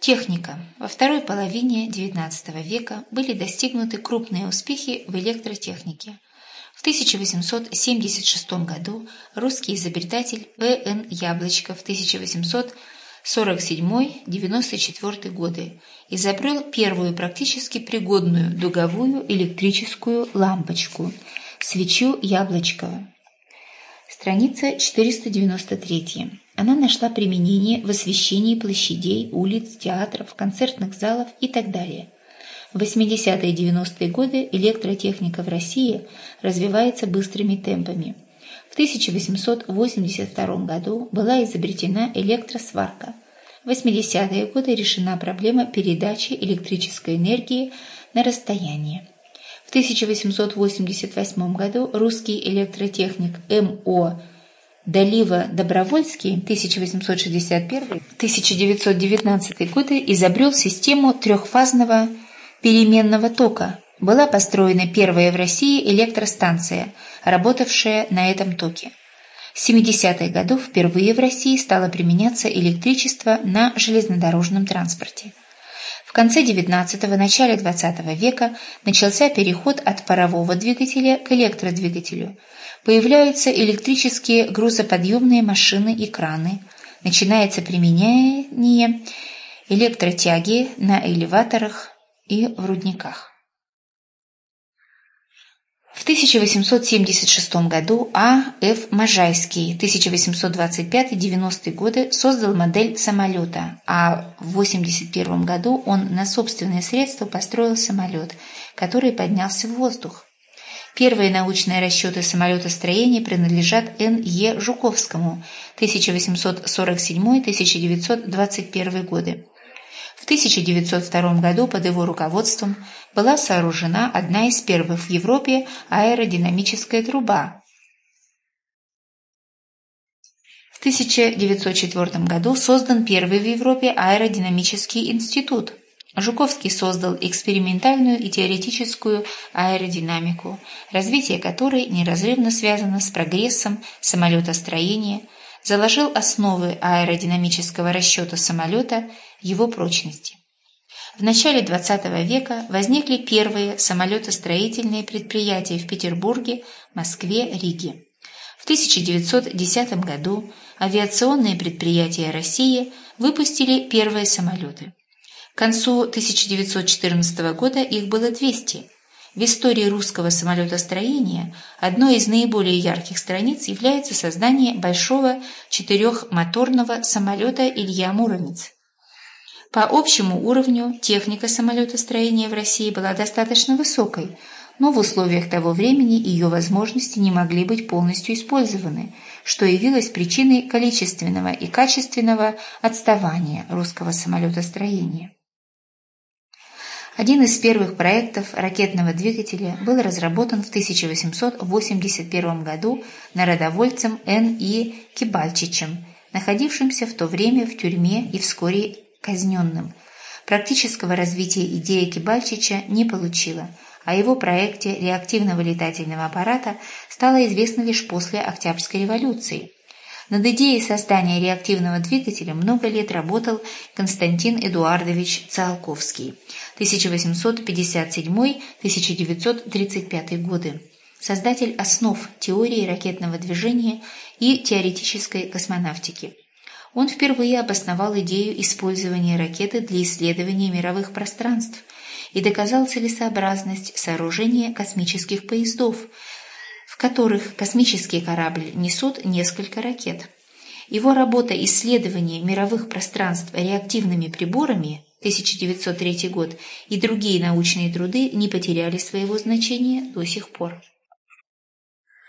Техника. Во второй половине XIX века были достигнуты крупные успехи в электротехнике. В 1876 году русский изобретатель П.Н. Яблочков 1847-94 годы изобрел первую практически пригодную дуговую электрическую лампочку – свечу Яблочкова. Страница 493. Она нашла применение в освещении площадей, улиц, театров, концертных залов и так далее. В 80-е и 90-е годы электротехника в России развивается быстрыми темпами. В 1882 году была изобретена электросварка. В 80-е годы решена проблема передачи электрической энергии на расстояние. В 1888 году русский электротехник М.О. Далива Добровольский 1861-1919 годы изобрел систему трехфазного переменного тока. Была построена первая в России электростанция, работавшая на этом токе. С 70-х годов впервые в России стало применяться электричество на железнодорожном транспорте. В конце XIX – начале XX века начался переход от парового двигателя к электродвигателю – появляются электрические грузоподъемные машины и краны, начинается применение электротяги на элеваторах и в рудниках. В 1876 году А. Ф. Можайский 1825-90 годы создал модель самолета, а в 1981 году он на собственные средства построил самолет, который поднялся в воздух. Первые научные расчеты самолетостроения принадлежат Н. Е. Жуковскому 1847-1921 годы. В 1902 году под его руководством была сооружена одна из первых в Европе аэродинамическая труба. В 1904 году создан первый в Европе аэродинамический институт. Жуковский создал экспериментальную и теоретическую аэродинамику, развитие которой неразрывно связано с прогрессом самолетостроения, заложил основы аэродинамического расчета самолета, его прочности. В начале XX века возникли первые самолетостроительные предприятия в Петербурге, Москве, Риге. В 1910 году авиационные предприятия России выпустили первые самолеты. К концу 1914 года их было 200. В истории русского самолетостроения одной из наиболее ярких страниц является создание большого четырехмоторного самолета Илья Муромец. По общему уровню техника самолетостроения в России была достаточно высокой, но в условиях того времени ее возможности не могли быть полностью использованы, что явилось причиной количественного и качественного отставания русского самолетостроения. Один из первых проектов ракетного двигателя был разработан в 1881 году народовольцем Н. И. Кибальчичем, находившимся в то время в тюрьме и вскоре казненным. Практического развития идея Кибальчича не получила, о его проекте реактивного летательного аппарата стало известно лишь после Октябрьской революции – над идеей создания реактивного двигателя много лет работал Константин Эдуардович Циолковский 1857-1935 годы, создатель основ теории ракетного движения и теоретической космонавтики. Он впервые обосновал идею использования ракеты для исследования мировых пространств и доказал целесообразность сооружения космических поездов – которых космический корабль несут несколько ракет. Его работа «Исследование мировых пространств реактивными приборами» 1903 год и другие научные труды не потеряли своего значения до сих пор.